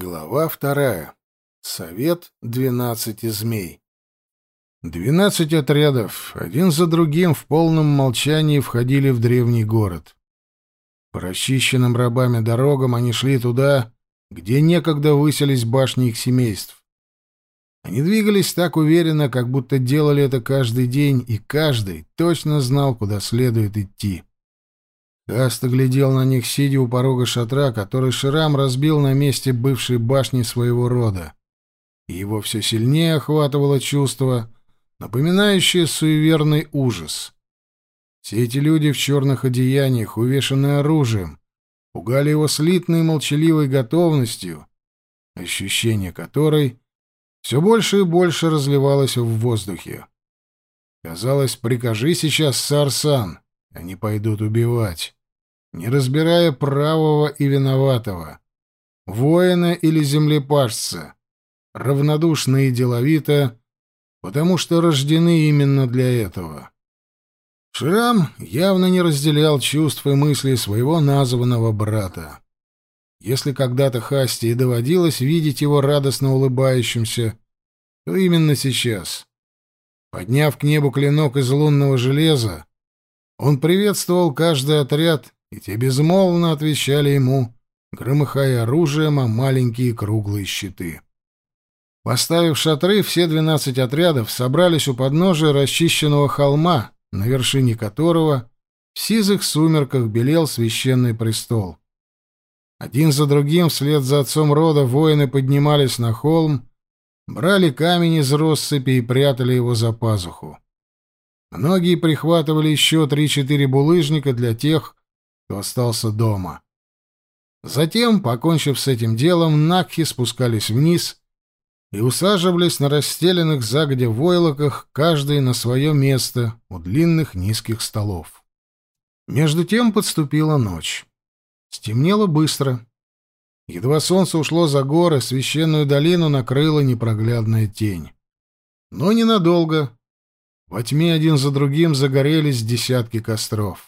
Глава вторая. Совет двенадцати змей. Двенадцать отрядов, один за другим, в полном молчании входили в древний город. По расчищенным рабами дорогам они шли туда, где некогда выселись башни их семейств. Они двигались так уверенно, как будто делали это каждый день, и каждый точно знал, куда следует идти. Каста глядел на них, сидя у порога шатра, который Ширам разбил на месте бывшей башни своего рода. И его все сильнее охватывало чувство, напоминающее суеверный ужас. Все эти люди в черных одеяниях, увешанные оружием, пугали его слитной молчаливой готовностью, ощущение которой все больше и больше разливалось в воздухе. Казалось, прикажи сейчас, Сарсан, они пойдут убивать не разбирая правого и виноватого, воина или землепашца, равнодушно и деловито, потому что рождены именно для этого. Шрам явно не разделял чувств и мыслей своего названного брата. Если когда-то Хасти и доводилось видеть его радостно улыбающимся, то именно сейчас. Подняв к небу клинок из лунного железа, он приветствовал каждый отряд и те безмолвно отвечали ему, громыхая оружием о маленькие круглые щиты. Поставив шатры, все двенадцать отрядов собрались у подножия расчищенного холма, на вершине которого в сизых сумерках белел священный престол. Один за другим, вслед за отцом рода, воины поднимались на холм, брали камень из россыпи и прятали его за пазуху. Многие прихватывали еще три-четыре булыжника для тех, кто остался дома. Затем, покончив с этим делом, Накхи спускались вниз и усаживались на расстеленных загодя войлоках, каждый на свое место у длинных низких столов. Между тем подступила ночь. Стемнело быстро. Едва солнце ушло за горы, священную долину накрыла непроглядная тень. Но ненадолго. Во тьме один за другим загорелись десятки костров.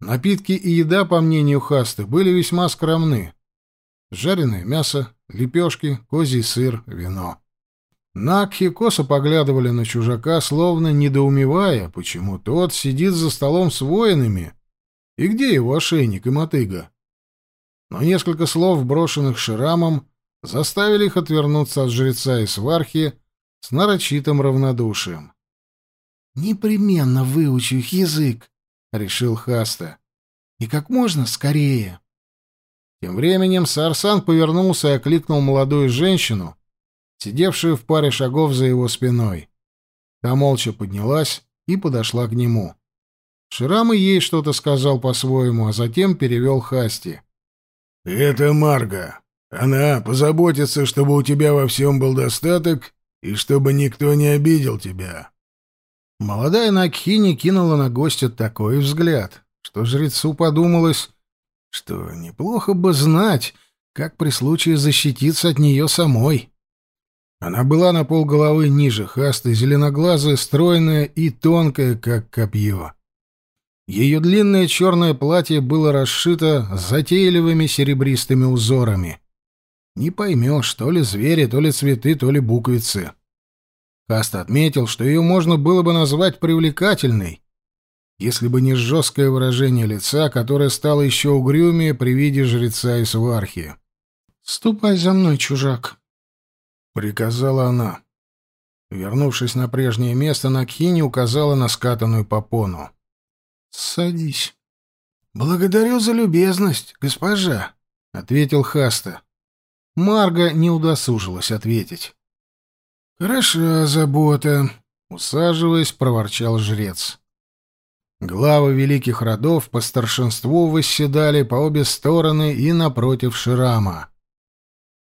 Напитки и еда, по мнению Хасты, были весьма скромны. Жареное мясо, лепешки, козий сыр, вино. Накхи косо поглядывали на чужака, словно недоумевая, почему тот сидит за столом с воинами, и где его ошейник и мотыга. Но несколько слов, брошенных Ширамом, заставили их отвернуться от жреца и свархи с нарочитым равнодушием. «Непременно выучу их язык», решил Хаста. И как можно скорее. Тем временем Сарсан повернулся и окликнул молодую женщину, сидевшую в паре шагов за его спиной. Та молча поднялась и подошла к нему. Ширам и ей что-то сказал по-своему, а затем перевел Хасти. «Это Марга. Она позаботится, чтобы у тебя во всем был достаток и чтобы никто не обидел тебя. Молодая Накхини кинула на гостя такой взгляд, что жрецу подумалось, что неплохо бы знать, как при случае защититься от нее самой. Она была на полголовы ниже хасты, зеленоглазая, стройная и тонкая, как копье. Ее длинное черное платье было расшито затейливыми серебристыми узорами. Не поймешь, то ли звери, то ли цветы, то ли буквицы. Каст отметил, что ее можно было бы назвать привлекательной, если бы не жесткое выражение лица, которое стало еще угрюмее при виде жреца и свархи. «Ступай за мной, чужак», — приказала она. Вернувшись на прежнее место, Накхини указала на скатанную попону. «Садись». «Благодарю за любезность, госпожа», — ответил Хаста. Марга не удосужилась ответить. «Хороша забота», — усаживаясь, проворчал жрец. Главы великих родов по старшинству восседали по обе стороны и напротив Ширама.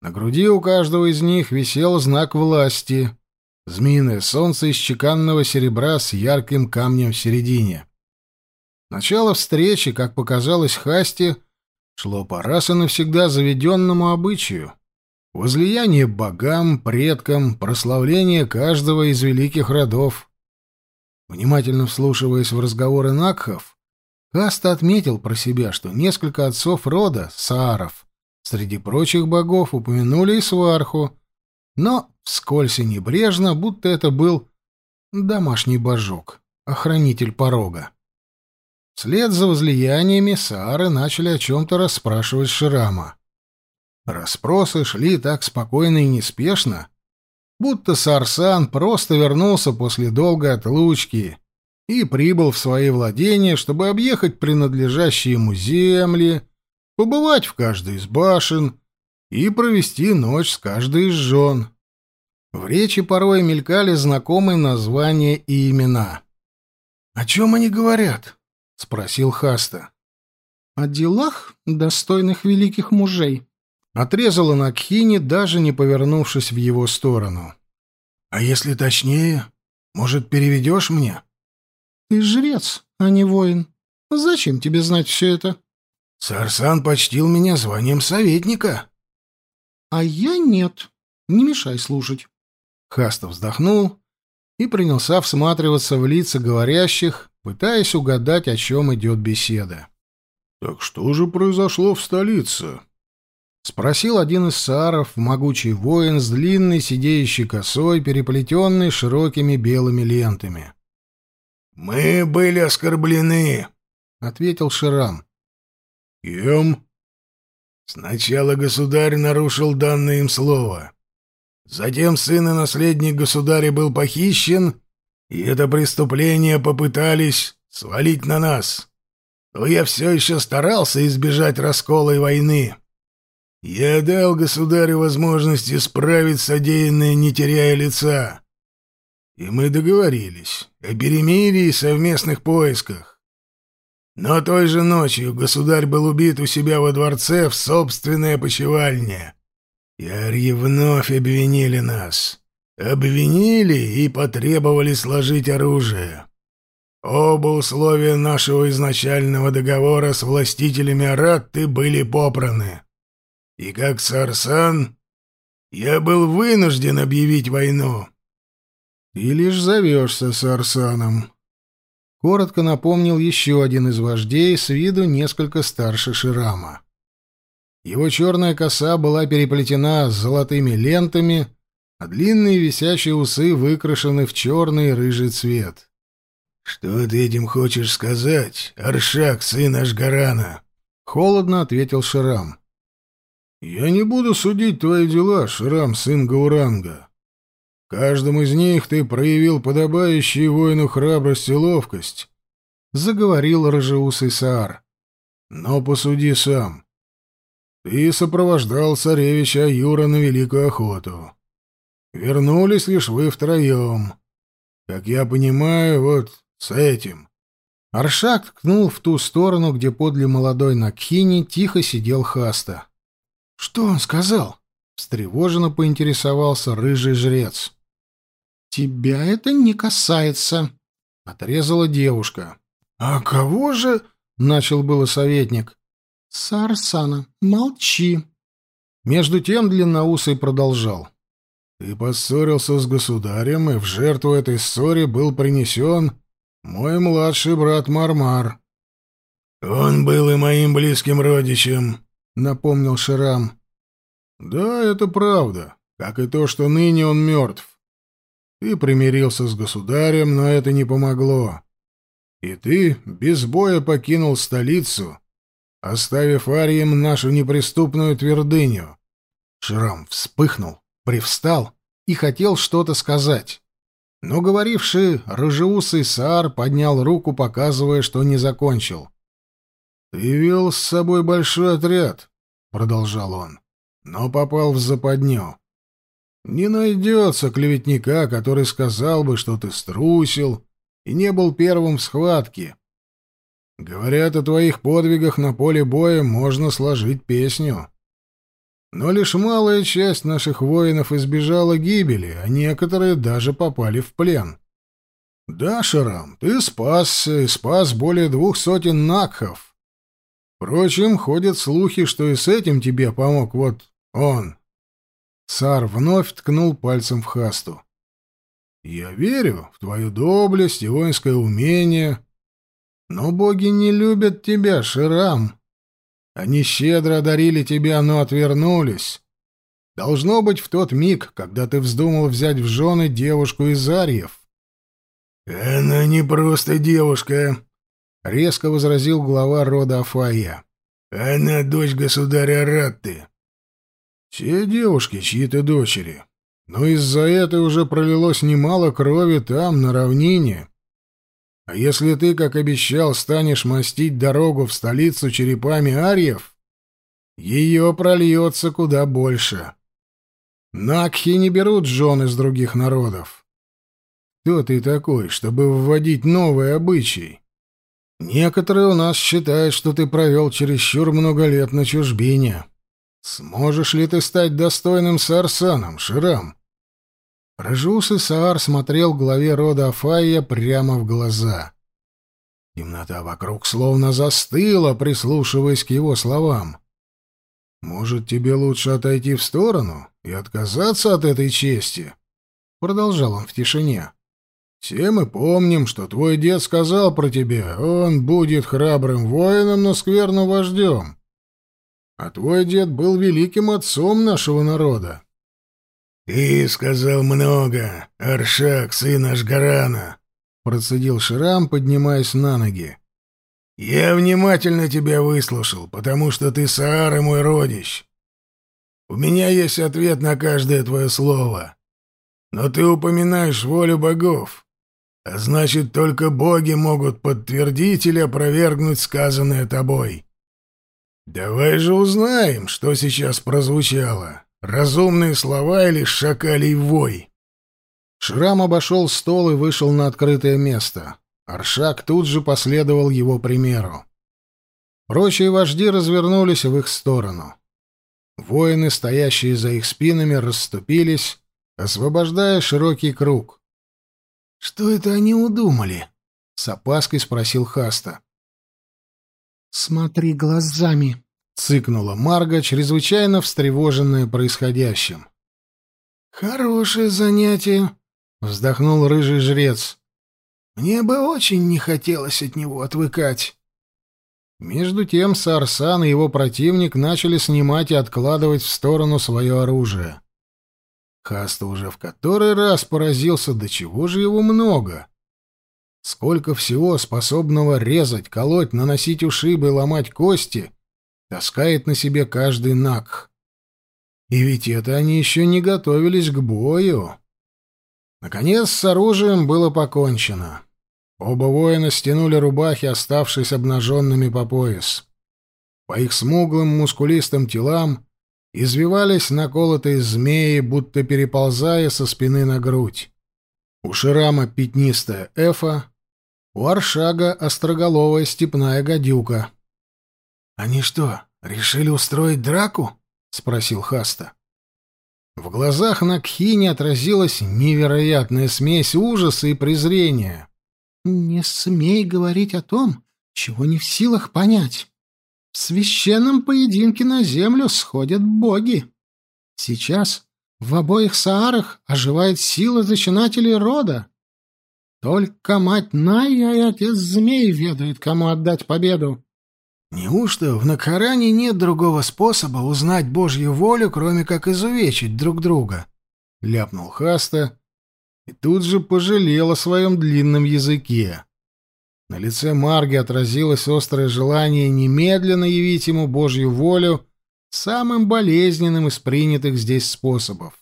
На груди у каждого из них висел знак власти — змеиное солнце из чеканного серебра с ярким камнем в середине. Начало встречи, как показалось Хасти, шло по раз и навсегда заведенному обычаю — возлияние богам, предкам, прославление каждого из великих родов. Внимательно вслушиваясь в разговоры Накхов, Каста отметил про себя, что несколько отцов рода, сааров, Среди прочих богов упомянули и сварху, но вскользь и небрежно, будто это был домашний божок, охранитель порога. Вслед за возлияниями Саары начали о чем-то расспрашивать Ширама. Распросы шли так спокойно и неспешно, будто Сарсан просто вернулся после долгой отлучки и прибыл в свои владения, чтобы объехать принадлежащие ему земли, побывать в каждой из башен и провести ночь с каждой из жен. В речи порой мелькали знакомые названия и имена. «О чем они говорят?» — спросил Хаста. «О делах, достойных великих мужей», — отрезала Накхини, даже не повернувшись в его сторону. «А если точнее, может, переведешь мне?» «Ты жрец, а не воин. Зачем тебе знать все это?» «Сарсан почтил меня званием советника». «А я нет. Не мешай слушать». Хаста вздохнул и принялся всматриваться в лица говорящих, пытаясь угадать, о чем идет беседа. «Так что же произошло в столице?» — спросил один из сааров, могучий воин с длинной сидеющей косой, переплетенной широкими белыми лентами. «Мы были оскорблены», — ответил Ширам. «Кем?» «Сначала государь нарушил данное им слово. Затем сын и наследник государя был похищен, и это преступление попытались свалить на нас. Но я все еще старался избежать раскола и войны. Я дал государю возможность исправить содеянное, не теряя лица. И мы договорились о перемирии и совместных поисках. Но той же ночью государь был убит у себя во дворце в собственной опочивальне. И арьи вновь обвинили нас. Обвинили и потребовали сложить оружие. Оба условия нашего изначального договора с властителями Аратты были попраны. И как Сарсан, я был вынужден объявить войну. Ты лишь зовешься Сарсаном. Коротко напомнил еще один из вождей, с виду несколько старше Ширама. Его черная коса была переплетена с золотыми лентами, а длинные висящие усы выкрашены в черный и рыжий цвет. «Что ты этим хочешь сказать, Аршак, сын Ашгарана?» — холодно ответил Ширам. «Я не буду судить твои дела, Ширам, сын Гауранга. Каждым из них ты проявил подобающую воину храбрость и ловкость», — заговорил рыжеусый Саар. «Но посуди сам. Ты сопровождал царевича Юра на великую охоту. Вернулись лишь вы втроем. Как я понимаю, вот с этим. Аршак ткнул в ту сторону, где подле молодой Накхини тихо сидел Хаста. — Что он сказал? — встревоженно поинтересовался рыжий жрец. — Тебя это не касается, — отрезала девушка. — А кого же? — начал было советник. — Сарсана, молчи. Между тем длинноусый продолжал. Ты поссорился с государем, и в жертву этой ссоре был принесен мой младший брат Мармар. Он был и моим близким родичем, напомнил Ширам. Да, это правда, как и то, что ныне он мертв. Ты примирился с государем, но это не помогло. И ты без боя покинул столицу, оставив Арием нашу неприступную твердыню. Шрам вспыхнул привстал и хотел что-то сказать. Но говоривший рыжеусый Саар поднял руку, показывая, что не закончил. «Ты вел с собой большой отряд», — продолжал он, — «но попал в западню. Не найдется клеветника, который сказал бы, что ты струсил и не был первым в схватке. Говорят, о твоих подвигах на поле боя можно сложить песню. Но лишь малая часть наших воинов избежала гибели, а некоторые даже попали в плен. Да, Шарам, ты спасся и спас более двух сотен накхов. Впрочем, ходят слухи, что и с этим тебе помог вот он. Сар вновь ткнул пальцем в Хасту. Я верю в твою доблесть и воинское умение, но боги не любят тебя, Ширам. Они щедро одарили тебя, но отвернулись. Должно быть в тот миг, когда ты вздумал взять в жены девушку из Арьев. «Она не просто девушка», — резко возразил глава рода Афая. «Она дочь государя Ратты». «Все девушки чьи-то дочери. Но из-за этой уже пролилось немало крови там, на равнине. А если ты, как обещал, станешь мастить дорогу в столицу черепами Арьев, ее прольется куда больше. Накхи не берут жен из других народов. Кто ты такой, чтобы вводить новые обычаи? Некоторые у нас считают, что ты провел чересчур много лет на чужбине. Сможешь ли ты стать достойным Сарсаном, Ширам? Рыжусый Саар смотрел главе рода Афая прямо в глаза. Темнота вокруг словно застыла, прислушиваясь к его словам. «Может, тебе лучше отойти в сторону и отказаться от этой чести?» Продолжал он в тишине. «Все мы помним, что твой дед сказал про тебя. Он будет храбрым воином, но скверным вождем. А твой дед был великим отцом нашего народа. «Ты сказал много, Аршак, сын Ашгарана», — процедил Шрам, поднимаясь на ноги. «Я внимательно тебя выслушал, потому что ты Саар и мой родич. У меня есть ответ на каждое твое слово. Но ты упоминаешь волю богов, а значит, только боги могут подтвердить или опровергнуть сказанное тобой. Давай же узнаем, что сейчас прозвучало». Разумные слова или шакалий вой? Шрам обошел стол и вышел на открытое место. Аршак тут же последовал его примеру. Прочие вожди развернулись в их сторону. Воины, стоящие за их спинами, расступились, освобождая широкий круг. «Что это они удумали?» — с опаской спросил Хаста. «Смотри глазами», — цыкнула Марга, чрезвычайно встревоженная происходящим. «Хорошее занятие», — вздохнул рыжий жрец. «Мне бы очень не хотелось от него отвыкать». Между тем Сарсан и его противник начали снимать и откладывать в сторону свое оружие. Хаста уже в который раз поразился, до чего же его много. Сколько всего способного резать, колоть, наносить ушибы ломать кости таскает на себе каждый наг. И ведь это они еще не готовились к бою. Наконец с оружием было покончено. Оба воина стянули рубахи, оставшись обнаженными по пояс. По их смуглым мускулистым телам извивались наколотые змеи, будто переползая со спины на грудь. У Ширама пятнистая эфа, у Аршага остроголовая степная гадюка — «Они что, решили устроить драку?» — спросил Хаста. В глазах Накхини отразилась невероятная смесь ужаса и презрения. «Не смей говорить о том, чего не в силах понять. В священном поединке на землю сходят боги. Сейчас в обоих Саарах оживает сила зачинателей рода. Только мать Найя и отец Змей ведают, кому отдать победу. Неужто в Накаране нет другого способа узнать Божью волю, кроме как изувечить друг друга? Ляпнул Хаста и тут же пожалел о своем длинном языке. На лице Марги отразилось острое желание немедленно явить ему Божью волю самым болезненным из принятых здесь способов.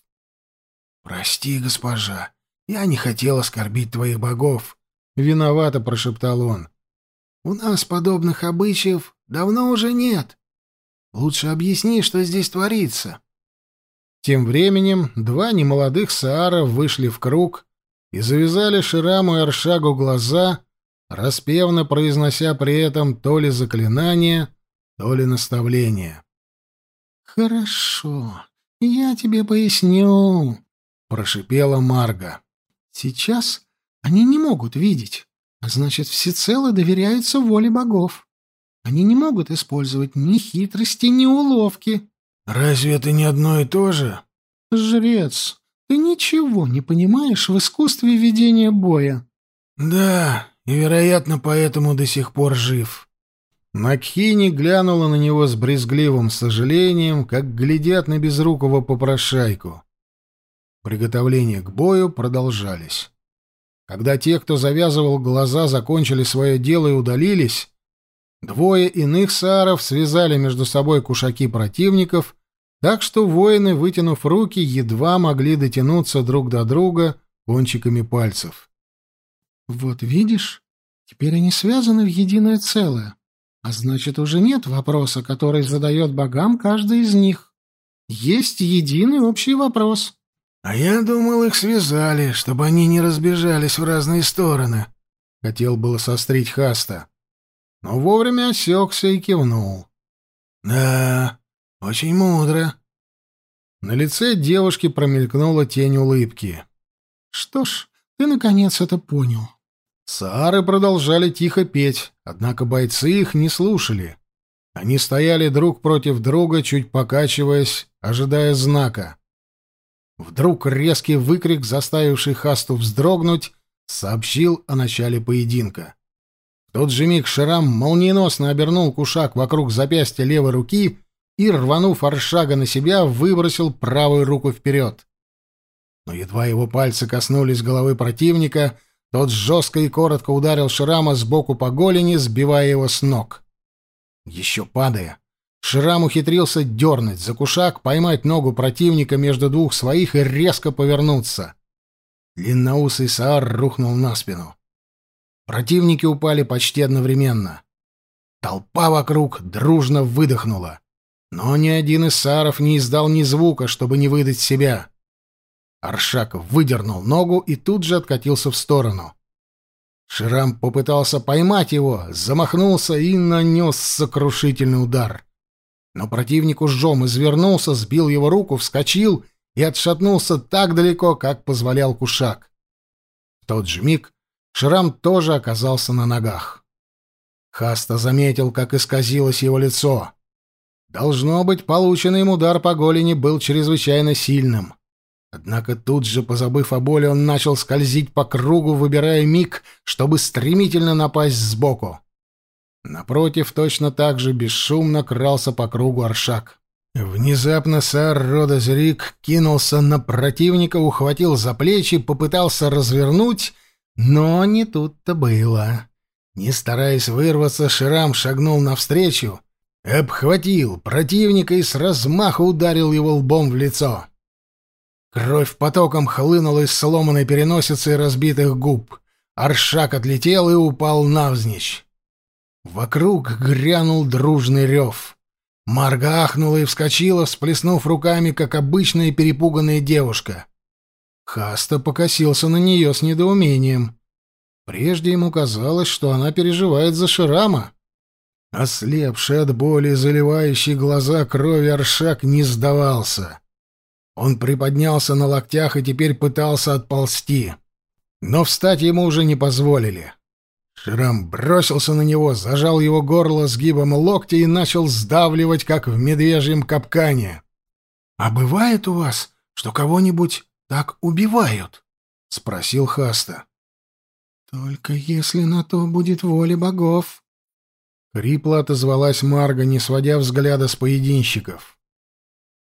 «Прости, госпожа, я не хотел оскорбить твоих богов», — виновато прошептал он. «У нас подобных обычаев Давно уже нет. Лучше объясни, что здесь творится. Тем временем два немолодых Саара вышли в круг и завязали Шираму и Аршагу глаза, распевно произнося при этом то ли заклинание, то ли наставление. «Хорошо, я тебе поясню», — прошипела Марга. «Сейчас они не могут видеть, а значит, всецело доверяются воле богов. Они не могут использовать ни хитрости, ни уловки. Разве это не одно и то же? Жрец, ты ничего не понимаешь в искусстве ведения боя. Да, и, вероятно, поэтому до сих пор жив. Накхини глянула на него с брезгливым сожалением, как глядят на безрукого попрошайку. Приготовления к бою продолжались. Когда те, кто завязывал глаза, закончили свое дело и удалились, двое иных сааров связали между собой кушаки противников, так что воины, вытянув руки, едва могли дотянуться друг до друга кончиками пальцев. «Вот видишь, теперь они связаны в единое целое. А значит, уже нет вопроса, который задает богам каждый из них. Есть единый общий вопрос. А я думал, их связали, чтобы они не разбежались в разные стороны. Хотел было сострить Хаста. Но вовремя осекся и кивнул. Да, очень мудро. На лице девушки промелькнула тень улыбки. Что ж, ты наконец это понял. Саары продолжали тихо петь, однако бойцы их не слушали. Они стояли друг против друга, чуть покачиваясь, ожидая знака. Вдруг резкий выкрик, заставивший Хасту вздрогнуть, сообщил о начале поединка. В тот же миг Шрам молниеносно обернул кушак вокруг запястья левой руки и, рванув Аршага на себя, выбросил правую руку вперед. Но едва его пальцы коснулись головы противника — тот жестко и коротко ударил Шрама сбоку по голени, сбивая его с ног. Еще падая, Шрам ухитрился дернуть за кушак, поймать ногу противника между двух своих и резко повернуться. Длинноусый Саар рухнул на спину. Противники упали почти одновременно. Толпа вокруг дружно выдохнула. Но ни один из сааров не издал ни звука, чтобы не выдать себя. Аршак выдернул ногу и тут же откатился в сторону. Ширам попытался поймать его, замахнулся и нанес сокрушительный удар. Но противник ужом извернулся, сбил его руку, вскочил и отшатнулся так далеко, как позволял кушак. В тот же миг Шрам тоже оказался на ногах. Хаста заметил, как исказилось его лицо. Должно быть, полученный им удар по голени был чрезвычайно сильным. Однако тут же, позабыв о боли, он начал скользить по кругу, выбирая миг, чтобы стремительно напасть сбоку. Напротив, точно так же бесшумно крался по кругу Аршак. Внезапно сэр Родозрик кинулся на противника, ухватил за плечи, попытался развернуть, но не тут-то было. Не стараясь вырваться, Ширам шагнул навстречу, обхватил противника и с размаха ударил его лбом в лицо. Кровь потоком хлынула из сломанной переносицы и разбитых губ. Аршак отлетел и упал навзничь. Вокруг грянул дружный рев. Марга ахнула и вскочила, всплеснув руками, как обычная перепуганная девушка. Хаста покосился на нее с недоумением. Прежде ему казалось, что она переживает за Ширама. Ослепший от боли, заливающий глаза крови Аршак не сдавался. Он приподнялся на локтях и теперь пытался отползти. Но встать ему уже не позволили. Шрам бросился на него, зажал его горло сгибом локтя и начал сдавливать, как в медвежьем капкане. — А бывает у вас, что кого-нибудь так убивают? — спросил Хаста. — Только если на то будет воля богов. Хрипло отозвалась Марга, не сводя взгляда с поединщиков.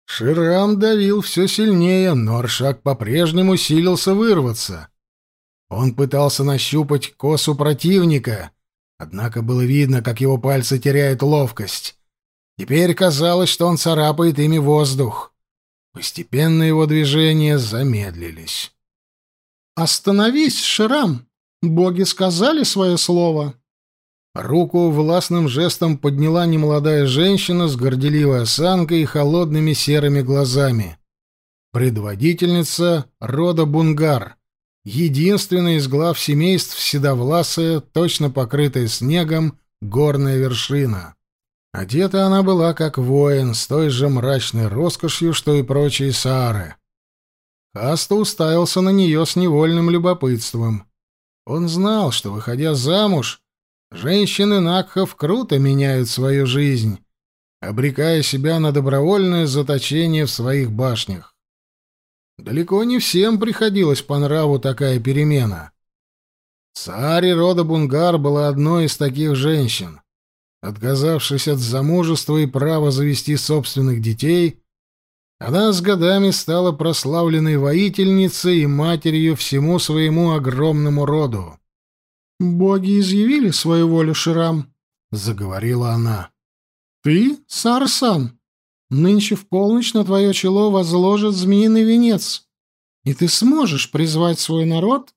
Ширам давил все сильнее, но Аршак по-прежнему силился вырваться. Он пытался нащупать косу противника, однако было видно, как его пальцы теряют ловкость. Теперь казалось, что он царапает ими воздух. Постепенно его движения замедлились. «Остановись, Ширам! Боги сказали свое слово!» Руку властным жестом подняла немолодая женщина с горделивой осанкой и холодными серыми глазами. Предводительница рода Бунгар, единственная из глав семейств седовласая, точно покрытая снегом, горная вершина. Одета она была как воин, с той же мрачной роскошью, что и прочие саары. Хаста уставился на нее с невольным любопытством. Он знал, что, выходя замуж, Женщины Накхов круто меняют свою жизнь, обрекая себя на добровольное заточение в своих башнях. Далеко не всем приходилось по нраву такая перемена. Саари рода Бунгар была одной из таких женщин. отказавшись от замужества и права завести собственных детей, она с годами стала прославленной воительницей и матерью всему своему огромному роду. «Боги изъявили свою волю, Ширам», — заговорила она. «Ты, Сарсан, нынче в полночь на твое чело возложат змеиный венец, и ты сможешь призвать свой народ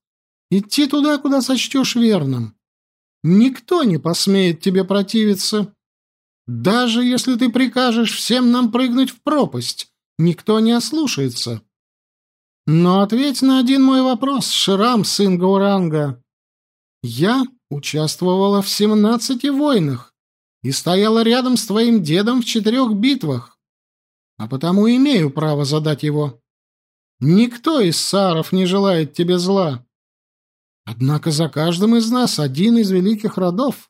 идти туда, куда сочтешь верным. Никто не посмеет тебе противиться. Даже если ты прикажешь всем нам прыгнуть в пропасть, никто не ослушается. Но ответь на один мой вопрос, Ширам, сын Гауранга. Я участвовала в семнадцати войнах и стояла рядом с твоим дедом в четырех битвах, а потому имею право задать его. Никто из саров не желает тебе зла. Однако за каждым из нас один из великих родов.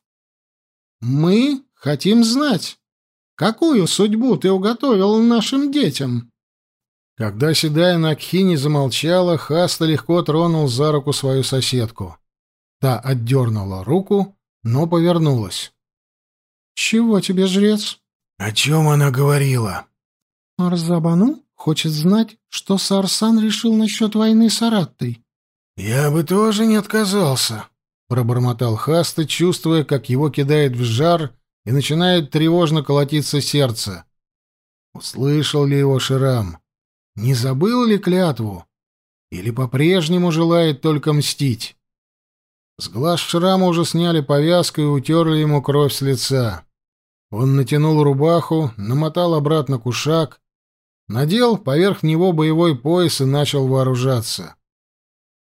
Мы хотим знать, какую судьбу ты уготовил нашим детям. Когда седая Накхини замолчала, Хаста легко тронул за руку свою соседку. Та отдернула руку, но повернулась. «Чего тебе, жрец?» «О чем она говорила?» «Арзабану хочет знать, что Сарсан решил насчет войны с Араттой». «Я бы тоже не отказался», — пробормотал Хаста, чувствуя, как его кидает в жар и начинает тревожно колотиться сердце. Услышал ли его Ширам? Не забыл ли клятву? Или по-прежнему желает только мстить? С глаз Шрама уже сняли повязку и утерли ему кровь с лица. Он натянул рубаху, намотал обратно кушак, надел поверх него боевой пояс и начал вооружаться.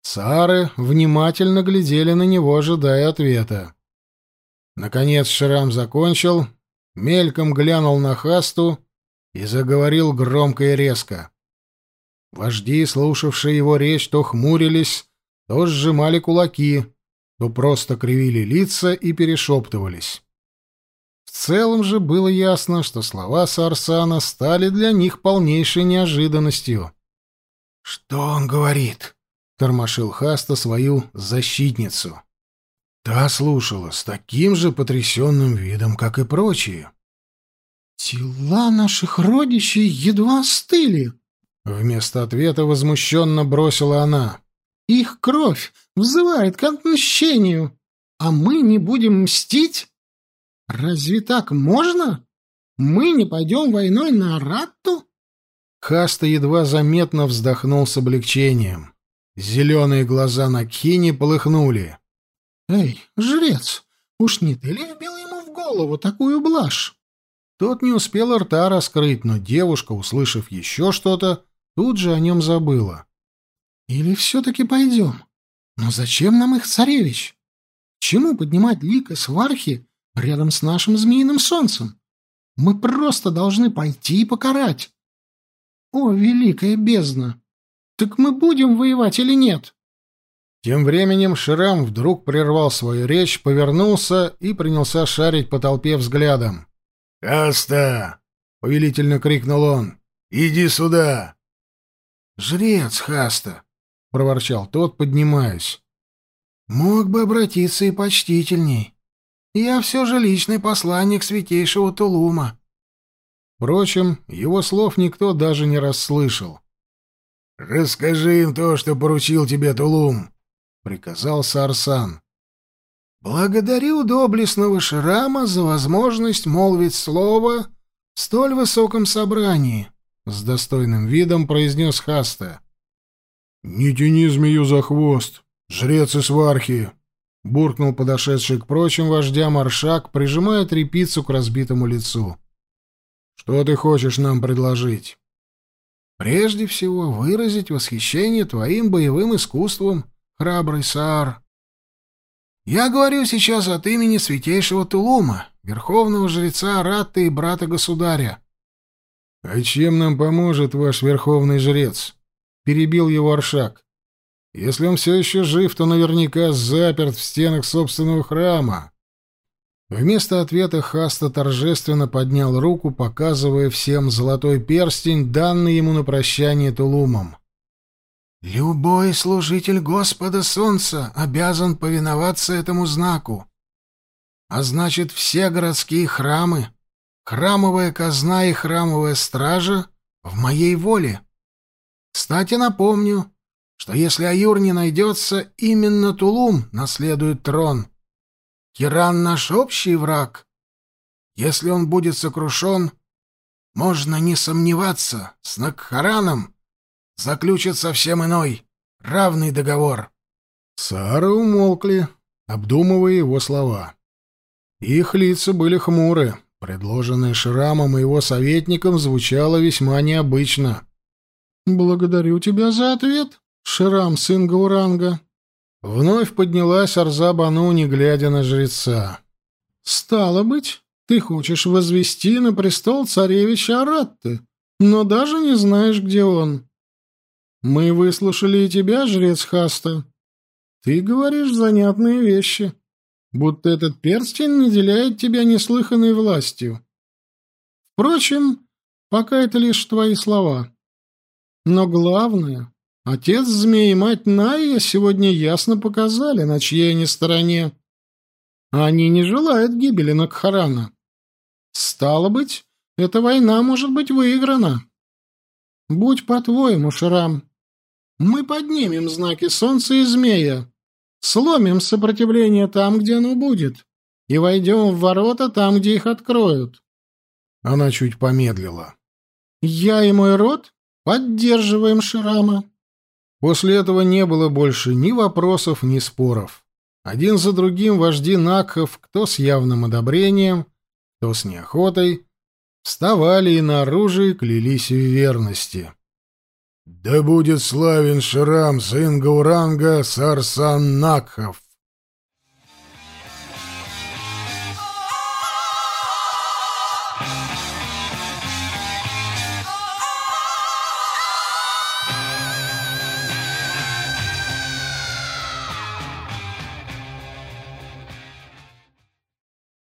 Сары внимательно глядели на него, ожидая ответа. Наконец Шрам закончил, мельком глянул на Хасту и заговорил громко и резко. Вожди, слушавшие его речь, то хмурились, то сжимали кулаки, то просто кривили лица и перешептывались. В целом же было ясно, что слова Сарсана стали для них полнейшей неожиданностью. «Что он говорит?» — тормошил Хаста свою защитницу. Та слушала с таким же потрясенным видом, как и прочие. «Тела наших родичей едва остыли!» Вместо ответа возмущенно бросила она. Их кровь взывает к отмщению, а мы не будем мстить? Разве так можно? Мы не пойдем войной на Аратту? Хаста едва заметно вздохнул с облегчением. Зеленые глаза на Кхини полыхнули. «Эй, жрец, уж не ты ли вбил ему в голову такую блажь?» Тот не успел рта раскрыть, но девушка, услышав еще что-то, тут же о нем забыла. Или все-таки пойдем? Но зачем нам их царевич? Чему поднимать лик и свархи рядом с нашим змеиным солнцем? Мы просто должны пойти и покарать. О, великая бездна! Так мы будем воевать или нет? Тем временем Шрам вдруг прервал свою речь, повернулся и принялся шарить по толпе взглядом. «Каста!» — повелительно крикнул он. «Иди сюда!» «Жрец Хаста!» проворчал тот, поднимаясь. Мог бы обратиться и почтительней. Я все же личный посланник святейшего Тулума. Впрочем, его слов никто даже не расслышал. «Расскажи им то, что поручил тебе Тулум», — приказал Сарсан. «Благодарю доблестного Шрама за возможность молвить слово в столь высоком собрании», — с достойным видом произнес Хаста. «Не тяни змею за хвост, жрец и свархи!» — буркнул подошедший к прочим вождям Аршак, прижимая трепицу к разбитому лицу. «Что ты хочешь нам предложить?» «Прежде всего, выразить восхищение твоим боевым искусством, храбрый Саар. Я говорю сейчас от имени святейшего Тулума, верховного жреца Ратты и брата государя». «А чем нам поможет ваш верховный жрец?» перебил его Аршак. Если он все еще жив, то наверняка заперт в стенах собственного храма. Вместо ответа Хаста торжественно поднял руку, показывая всем золотой перстень, данный ему на прощание Тулумом. «Любой служитель Господа Солнца обязан повиноваться этому знаку. а значит, все городские храмы, храмовая казна и храмовая стража в моей воле. Кстати, напомню, что если Аюр не найдется, именно Тулум наследует трон. Киран — наш общий враг. Если он будет сокрушен, можно не сомневаться, с Накхараном заключит совсем иной, равный договор. Сары умолкли, обдумывая его слова. Их лица были хмуры. Предложенное Шрамом и его советником звучало весьма необычно. «Благодарю тебя за ответ, Шрам, сын Гауранга». Вновь поднялась Арза-Бану, не глядя на жреца. «Стало быть, ты хочешь возвести на престол царевича Аратты, но даже не знаешь, где он. Мы выслушали и тебя, жрец Хаста. Ты говоришь занятные вещи, будто этот перстень наделяет тебя неслыханной властью. Впрочем, пока это лишь твои слова. Но главное, отец змеи и мать Найя сегодня ясно показали, на чьей они стороне. Они не желают гибели Накхарана. Стало быть, эта война может быть выиграна. Будь по-твоему, Шрам. Мы поднимем знаки солнца и змея, сломим сопротивление там, где оно будет, и войдем в ворота там, где их откроют. Она чуть помедлила. Я и мой род поддерживаем Шрама. После этого не было больше ни вопросов, ни споров. Один за другим вожди Накхов, кто с явным одобрением, кто с неохотой, вставали и на оружие клялись в верности. «Да будет славен Шрам, сын Гауранга, Сарсан Накхов!»